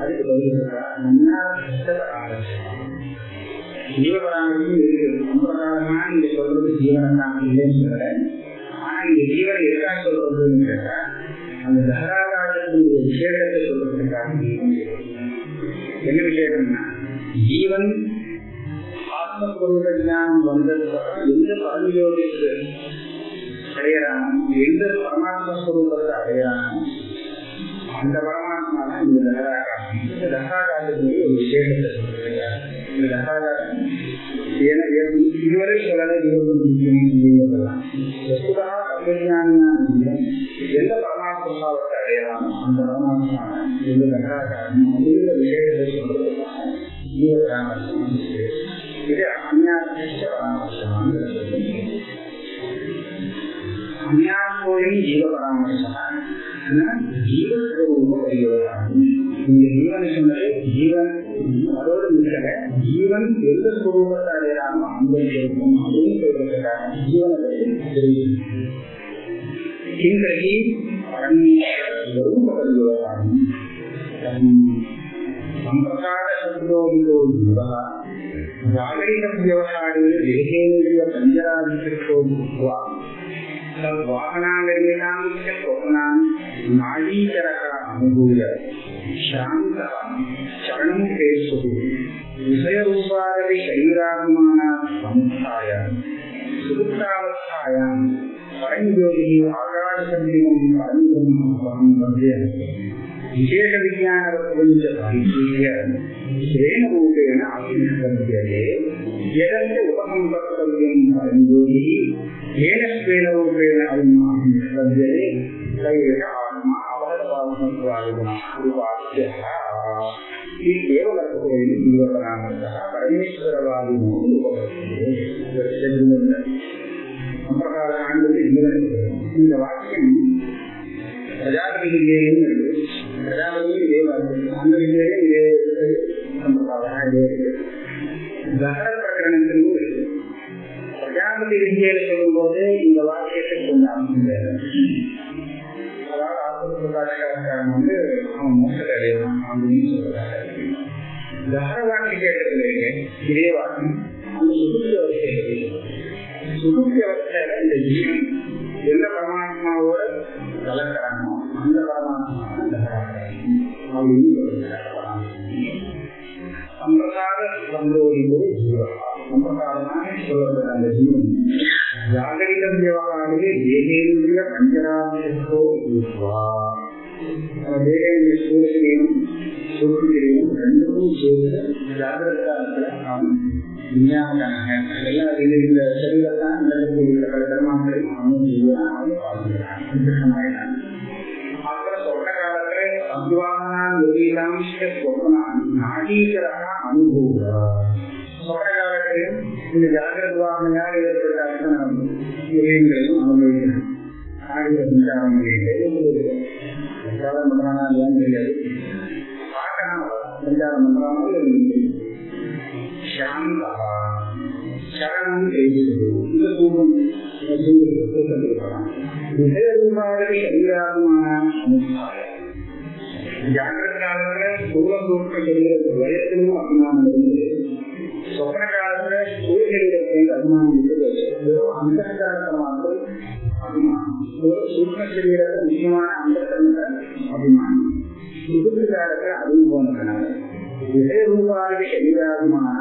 அதுக்கு பதில் சொல்றார் நன்னா கஷ்டப்படாத ஜீவபராமரிசம் இருக்கு ரொம்ப காலமா நீங்க சொல்றது ஜீவனத்தான் இல்லைன்னு சொல்றேன் ஆனா இந்த ஜீவனை எதுக்காக சொல்றதுன்னு கேட்டா அந்த தகராகாரத்தினுடைய விசேஷத்தை சொல்றதுக்காக என்ன விசேஷம்னா ஜீவன் ஆத்மஸ்வரூப ஞானம் வந்ததுக்கப்புறம் எந்த பரமயோகத்துக்கு அடையறானோ எந்த பரமாத்ம ஸ்வரூபத்தை அடையறானோ அந்த பரமாத்மா தான் இந்த தகராகாரம் இந்த தகராகாரத்துக்கு ஒரு விசேஷத்தை சொல்றதுக்காக இந்த தகராகாரம் இதுவரை சொல்லலை இருபது முக்கியம் வஸ்துதா அபிஞான எந்த பரமாத்மா அடையலாம் அந்த பரமாத்மா எந்த தகராகாரம் அப்படிங்கிற விசேஷத்தை சொல்றதுக்காக ஜீவபராமர்சம் இது அந்நாத்திய பராமர்சமாக அந்நாத்தோயும் ஜீவபராமர்சம் இந்த ஜீவன் சொன்னது ஜீவன் அதோடு நிற்கல ஜீவன் எந்த ஸ்வரூபத்தை அடையலாமோ அந்த ஸ்வரூபம் அப்படின்னு சொல்றதுக்காக ஜீவனை பற்றி தெரியும் கிங்கி பரமேஸ்வரூப பரியோகம் ಸಂಪ್ರಸಾರ ಶಬ್ದೋದಿದೋ ಜೀವಃ ಜಾಗರಿಕ ವ್ಯವಹಾರೇ ದೇಹೇಂದ್ರಿಯ ಪಂಜರಾಧಿಕೃತೋ ಭೂತ್ವಾ ತದ್ವಾಹನಾಂಗರೀಣಾಂ ಚ ಸ್ವಪ್ನಾಂ ನಾಡೀಕರಃ ಅನುಭೂಯ சரணம் பேசுவது விஷயரூபாகவே சரீராத்மானாம் சமுதாயம் சுகுத்தாவஸ்தாயாம் பரஞ்சோதியோ ஆகார சந்திரம் பரஞ்சோகம் வந்தே விசேஷ விஜயானவர்களுடைய பரிச்சய ஸ்வேன ரூபேண பரஞ்சோதி ஏன ஸ்வேன සංස්කාරයන අනුපාතය මේ හේවලක තේරෙන ජීවතරාම සහ පරිමේශතරවාදී නූපකරණය අපකාර ආණ්ඩුවේ ඉන්න වාක්‍යෙන් ප්‍රජාපතිගේ ප්‍රජාපතිගේ ආණ්ඩුවේ මේ සම්ප්‍රදායයේ දහර ප්‍රකරණයෙන් ප්‍රජාපති විදියට ධාරවන් විදියට දෙන්නේ ඉරේවා සුදුසුකවටද ජීවි දෙන්න පරමාත්මාව කල කරනවා අන්න පරමාත්මාව සම්ප්‍රදාය සම්බෝධියේ ජීවහා සම්ප්‍රදායනායේ සෝබදන්න ජීවනි යාගනික දේවාලයේ දේහේන්ද්‍ර පංචනාමයේ සෝ විස්වා දේහේ විශ්වයේ சூரியனையும் ரெண்டுக்கும் சேர்ந்து ஜாகிரதாரத்தில் அவன் விஞ்ஞானக்கான எல்லா இது இந்த செல்வெல்லாம் நடக்கக்கூடிய கர்மாக்களை அவனும் செய்வான் அவன் பார்க்கிறான் அப்புறம் சொன்ன காலத்துல அத்வானான் விரீதாம்ச சொப்பனான் நாடீகராக அனுபவ சொன்ன காலத்தில் இந்த ஜாகிரத்வாகனையால் ஏற்பட்ட அர்த்தம் இறைங்களையும் அனுபவிக்கிறான். நாடிக சஞ்சாரம் சஞ்சாரம் பண்றானா இல்லையான்னு தெரியாது. கல்யாணம் பண்றாங்க சரணம் இந்த தூக்கம் விஷயரூபாவே பூர்வ சூக்ம சரீரத்து அபிமானம் இருந்து சொப்ன காலத்துல அபிமானம் இருந்து அந்த மாத்திரம் அபிமானம் முக்கியமான அந்த அபிமானம் விஷயரூபாவே சரீராத்மான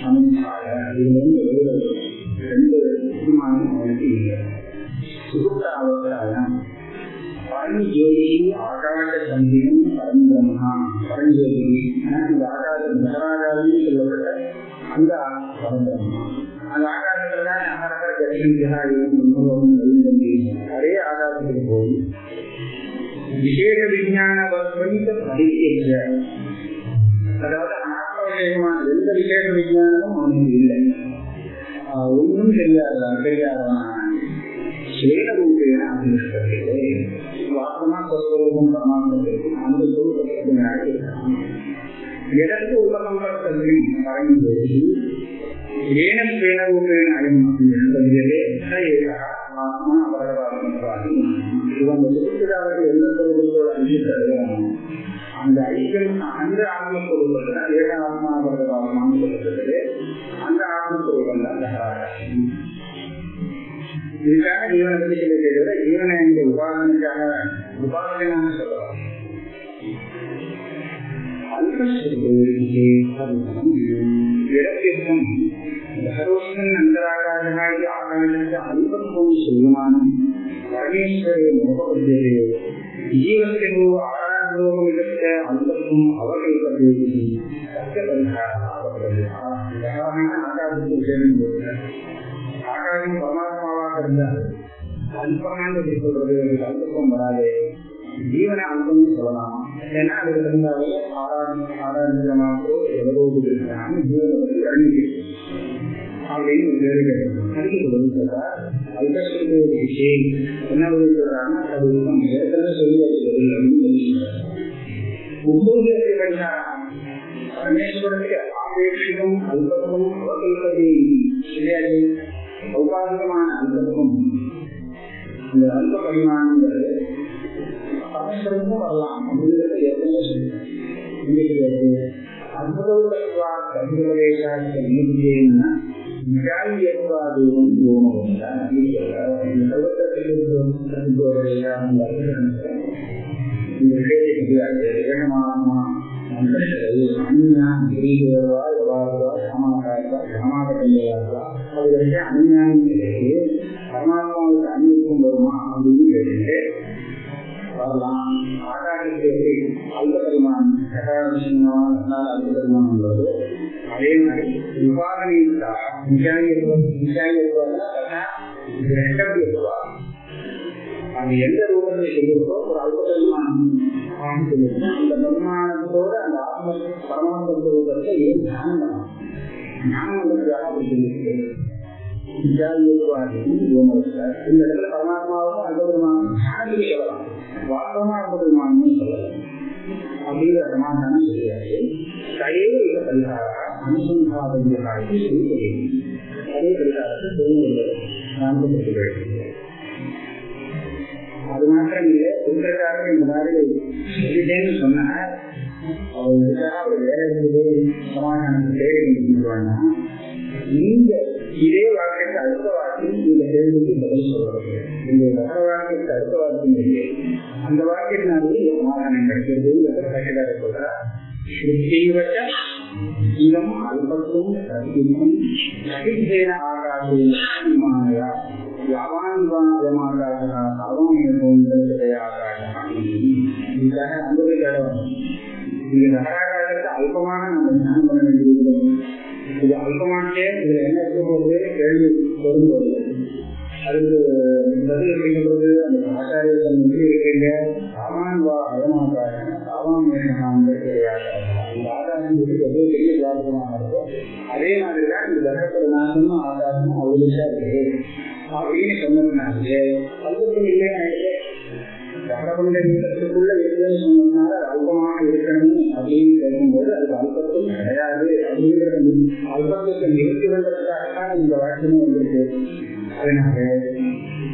சமுதாய இதுல இருந்து ரெண்டு அபிமானம் அவனுக்கு இல்லை சுகுப்த அவஸ்தாயம் ஆகாத சந்திரம் பரம்பிரம்மா பரஞ்சோதி இந்த ஆகாத சொல்லப்பட்ட அந்த பரம்பிரம்மா அந்த ஆகாசத்துல தான் அகரகர கட்சி ஜனாதி அதே ஆகாசத்துக்கு போய் விசேஷ விஞ்ஞான அதாவது ஆத்ம எந்த விசேஷ விஞ்ஞானமும் அவனுக்கு இல்லை. ஒன்றும் தெரியாதான் தெரியாதான் ஸ்வேதரூபேன அபினிஷ்டத்திலே வாசமா ஸ்வரூபம் பரமாத்மத்திற்கு அந்த ஸ்வரூபத்திற்கு எதற்கு உபசம்பர்த்தத்தில் பரஞ்சோதி ஏன ஸ்வேனரூபேன அயம் அபினிஷ்டத்திலே ச ஏகா ஆத்மா அவரவாத்மத்வாதி இவங்க சுற்றுலாவுக்கு எந்த ஸ்வரூபத்தோட அபிஷேகம் அந்த அந்த ஐக்கியம் அந்த ஆத்மஸ்வரூபத்தை தான் ஏழு ஆத்மாவரமானு சொல்லப்படுது அந்த ஆத்மஸ்வரூபம் தான் தகராகாசம் இதுக்காக ஜீவனை பற்றி சொல்லிட்டே ஜீவனை இந்த உபாதனைக்காக உபாதனையான சொல்லலாம் இடத்திற்கும் சர்வஸ்வன் அந்தராகாரனாகி ஆகாரத்தை அல்பத்துவம் பரமேஸ்வரே இதற்க அல்பத்துவம் அவகல்பதே சத்திய பரமாத்மாவாக இருந்தால் அல்பமானது சொல்றது அல்பம் வராது. ஜீவன அல்பம்னு சொல்லலாம். ஏன்னா அதுக்கு இருந்தாவே ஆராதனை ஆராதனமாகவோ எவ்வளோ இருக்கிறாங்க ஜீவனத்தை பற்றி அறிஞ்சு அப்படின்னு பேரு அதுக்கு பதில் சொல்றார் அல்பஸ்வரூப விஷயம். என்ன பதில் சொல்றாங்கன்னா அது ஏற்கனவே சொல்லி அப்படின்னு சொல்லி சொல்றாரு ஒவ்வொரு பரிகாரம் பரமேஸ்வரனுக்கு ஆபேட்சிகம் அல்பத்துவம் அவகல்பதி கிடையாது சௌபாகிகமான அல்பத்துவம் இந்த அல்ப பரிமாணங்கிறது பரமேஸ்வரனுக்கும் வரலாம் அப்படிங்கிறது ஏற்கனவே சொல்லுங்க அற்புதவா கவிதேசாந்த நீதியேன்னா நிகாயத்வாதூரம் ஓமம் இந்த அது வந்து விஷயத்தை வேகமாகமா பரமாத்மாவுக்கு அன்பிக்கும் வருமா அப்படின்னு கேட்டு வரலாம் ஆகாரத்துக்கு அல்ப பரிமாணம் அல்ப உள்ளது அதே மாதிரி விவாதனை அது எந்த ரூபத்தில் செய்யறதோ ஒரு அல்ப பரிமாணம் அந்த பரிமாணத்தோட அந்த ஆத்ம பரமாத்ம ரூபத்தை ஏன் ஞானம் ஞானம் வந்ததுக்காக அப்படி இந்த இடத்துல பரமாத்மாவுக்கும் அல்பபெருமானும் ஞானத்துக்கு சொல்லலாம். வாஸ்தவமா அல்பபெருமானும் சொல்லலாம் அப்படிங்கிற சமாதானம் தெரியாது தயவு இத பரிகார அனுசந்தாபதியாக சொல்லி அதே பரிகாரத்தை தெரிந்து அது மாத்திரம் இல்லை சுந்தரக்காரர் இந்த மாதிரி சொல்லிட்டேன்னு சொன்னா அவர் அவர் வேற நீங்க இதே வாக்கியத்தை அடுத்த வாக்கியம் கேள்விக்கு பதில் சொல்றது இந்த வர வாக்கியத்தை அடுத்த வாக்கியம் இல்லை. அந்த வாக்கியத்தினாலே சமாதானம் கிடைக்கிறது சகிதார சொல்ற அல்பத்தும் இதம் அல்பத்தும் சத்தியம் சகிதேன ஆகாசேமானயா யாவான்வாதமாகாசா இது நகராகாசத்தை அல்பமான நம்ம பண்ண வேண்டியது இது அல்பமானே இதுல என்ன இருக்க போகுது கேள்வி வரும்போது அதுக்கு பதில் அந்த ஆச்சாரியர்கள் எப்படி இருக்கீங்க சாமான் வா அயமாக்காக சாமான் இந்த ஆதாரம் எது பெரிய வியாபகமாக அதே மாதிரிதான் இந்த இந்த தகப்படனாகமும் ஆதாரமும் அவ்வளோஷா இருக்கு. அப்படின்னு சொன்னதுனாலே அல்பத்தும் இல்லைன்னு தகவண்ட நீளத்துக்குள்ள இருக்குதுன்னு சொன்னதுனால அல்பமாக இருக்கணும் அப்படின்னு கேட்கும்போது அது அல்பத்தும் கிடையாது. அப்படிங்கிற அல்பத்துக்கு நிறுத்தி வந்ததுக்காகத்தான் இந்த வாக்கியமும் வந்திருக்கு. அதனால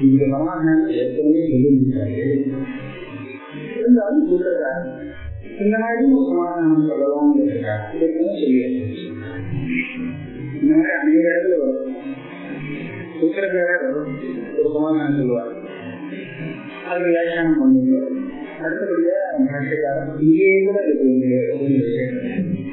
இந்த சமாதானம் ஏற்கனவே சொல்லியிருக்காரு இருந்தாலும் சொல்றாரு இந்த மாதிரி ஒரு சமாதானம் சொல்லலாம் இதற்கு சொல்லியாச்சு இந்த மாதிரி அநேக இடத்துல வரும். சூத்திரக்காரர் சுருக்கமாக சொல்லுவார் அது வியாக்கியானம் பண்ணுங்க அடுத்தபடியா இங்கே கூட இருக்கு ஒரு விஷயம்